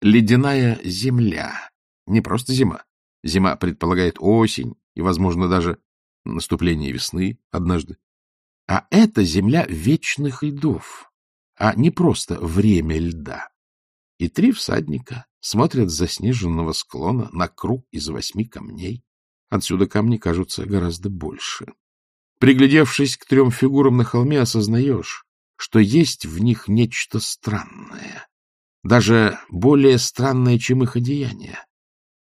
Ледяная земля. Не просто зима. Зима предполагает осень и, возможно, даже наступление весны однажды. А это земля вечных льдов, а не просто время льда. И три всадника смотрят с заснеженного склона на круг из восьми камней. Отсюда камни кажутся гораздо больше. Приглядевшись к трем фигурам на холме, осознаешь, что есть в них нечто странное, даже более странное, чем их одеяние.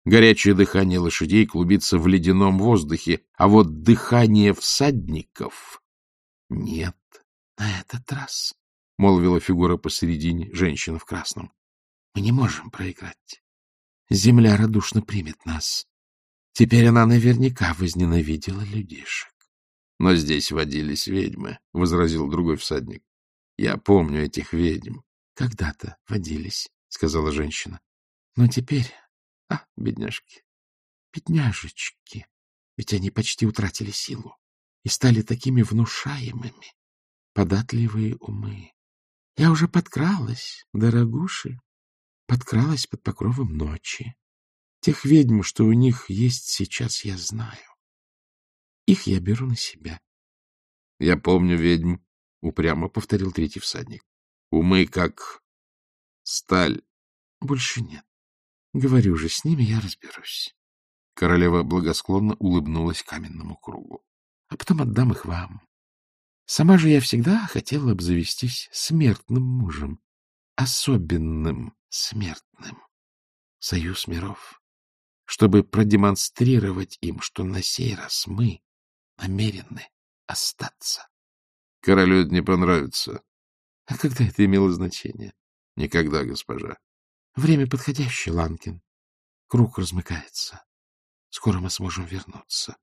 Горячее дыхание лошадей клубится в ледяном воздухе, а вот дыхание всадников нет на этот раз, — молвила фигура посередине, женщина в красном. — Мы не можем проиграть. Земля радушно примет нас. Теперь она наверняка возненавидела людишек. — Но здесь водились ведьмы, — возразил другой всадник. — Я помню этих ведьм. — Когда-то водились, — сказала женщина. — Но теперь... А, бедняжки, бедняжечки, ведь они почти утратили силу и стали такими внушаемыми, податливые умы. Я уже подкралась, дорогуши, подкралась под покровом ночи. Тех ведьм, что у них есть сейчас, я знаю. Их я беру на себя. — Я помню ведьм, — упрямо повторил третий всадник. — Умы как сталь. — Больше нет. Говорю же, с ними я разберусь. Королева благосклонно улыбнулась каменному кругу. — А потом отдам их вам. Сама же я всегда хотела обзавестись смертным мужем. Особенным смертным. Союз миров. Чтобы продемонстрировать им, что на сей раз мы намерены остаться. Королю это не понравится. А когда это имело значение? Никогда, госпожа. Время подходящее, Ланкин. Круг размыкается. Скоро мы сможем вернуться.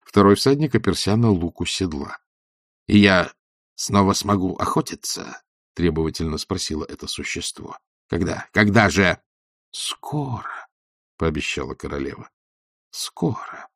Второй всадник оперся на луку седла. — И я снова смогу охотиться? — требовательно спросило это существо. — Когда? Когда же? — Скоро, — пообещала королева. — Скоро.